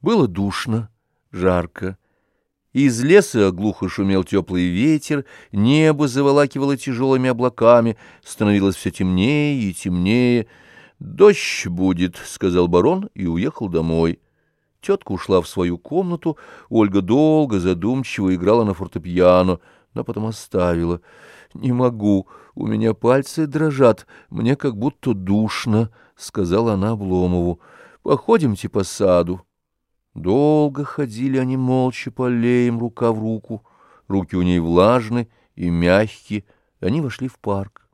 Было душно, жарко. Из леса глухо шумел теплый ветер, небо заволакивало тяжелыми облаками, становилось все темнее и темнее. «Дождь будет», — сказал барон и уехал домой. Тетка ушла в свою комнату, Ольга долго, задумчиво играла на фортепиано, но потом оставила. «Не могу, у меня пальцы дрожат, мне как будто душно», — сказала она Обломову. «Походимте по саду». Долго ходили они молча по аллеям рука в руку. Руки у ней влажны и мягкие. Они вошли в парк.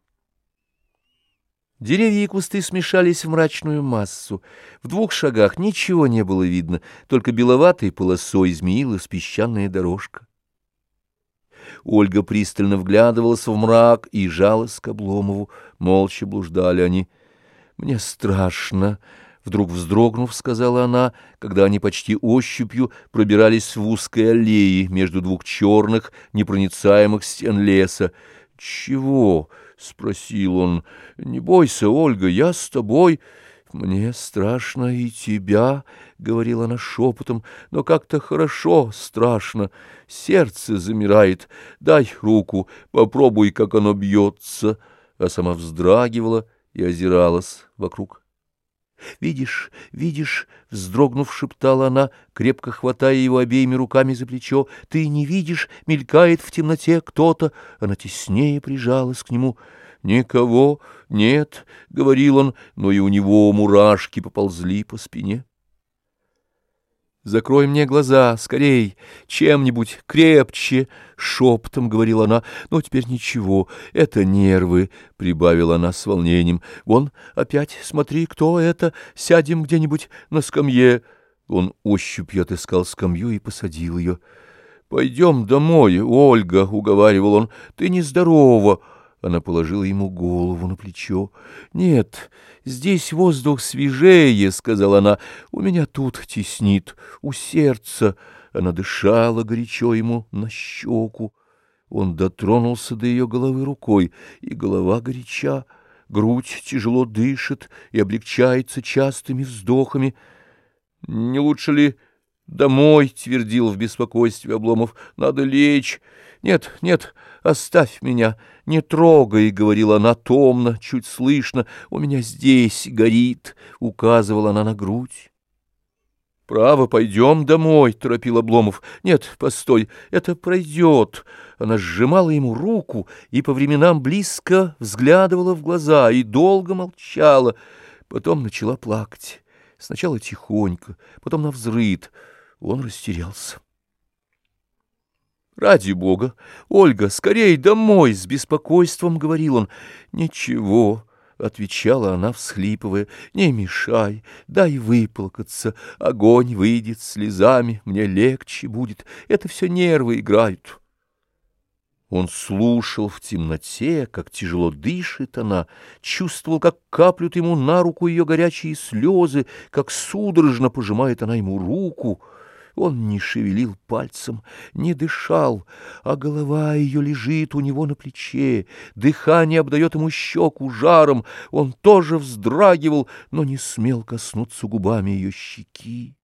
Деревья и кусты смешались в мрачную массу. В двух шагах ничего не было видно, только беловатой полосой измеилась песчаная дорожка. Ольга пристально вглядывалась в мрак и жалась к Обломову. Молча блуждали они. «Мне страшно», Вдруг вздрогнув, сказала она, когда они почти ощупью пробирались в узкой аллее между двух черных, непроницаемых стен леса. «Чего?» — спросил он. «Не бойся, Ольга, я с тобой». «Мне страшно и тебя», — говорила она шепотом, — «но как-то хорошо страшно. Сердце замирает. Дай руку, попробуй, как оно бьется». А сама вздрагивала и озиралась вокруг. «Видишь, видишь!» — вздрогнув, шептала она, крепко хватая его обеими руками за плечо. «Ты не видишь, мелькает в темноте кто-то!» Она теснее прижалась к нему. «Никого нет!» — говорил он, но и у него мурашки поползли по спине. «Закрой мне глаза, скорей, чем-нибудь крепче!» — шепотом говорила она. «Но теперь ничего, это нервы», — прибавила она с волнением. «Вон, опять, смотри, кто это? Сядем где-нибудь на скамье». Он ощупью отыскал скамью и посадил ее. «Пойдем домой, Ольга», — уговаривал он, — «ты нездорова». Она положила ему голову на плечо. «Нет, здесь воздух свежее», — сказала она. «У меня тут теснит, у сердца». Она дышала горячо ему на щеку. Он дотронулся до ее головы рукой, и голова горяча, грудь тяжело дышит и облегчается частыми вздохами. «Не лучше ли домой?» — твердил в беспокойстве Обломов. «Надо лечь». «Нет, нет, оставь меня, не трогай», — говорила она томно, чуть слышно. «У меня здесь горит», — указывала она на грудь. «Право, пойдем домой», — торопил Обломов. «Нет, постой, это пройдет». Она сжимала ему руку и по временам близко взглядывала в глаза и долго молчала. Потом начала плакать. Сначала тихонько, потом навзрыд. Он растерялся. «Ради бога! Ольга, скорей домой!» — с беспокойством говорил он. «Ничего!» — отвечала она, всхлипывая. «Не мешай, дай выплакаться. Огонь выйдет слезами, мне легче будет. Это все нервы играют». Он слушал в темноте, как тяжело дышит она, чувствовал, как каплют ему на руку ее горячие слезы, как судорожно пожимает она ему руку — он не шевелил пальцем, не дышал, а голова ее лежит у него на плече, дыхание обдает ему щеку жаром, он тоже вздрагивал, но не смел коснуться губами ее щеки.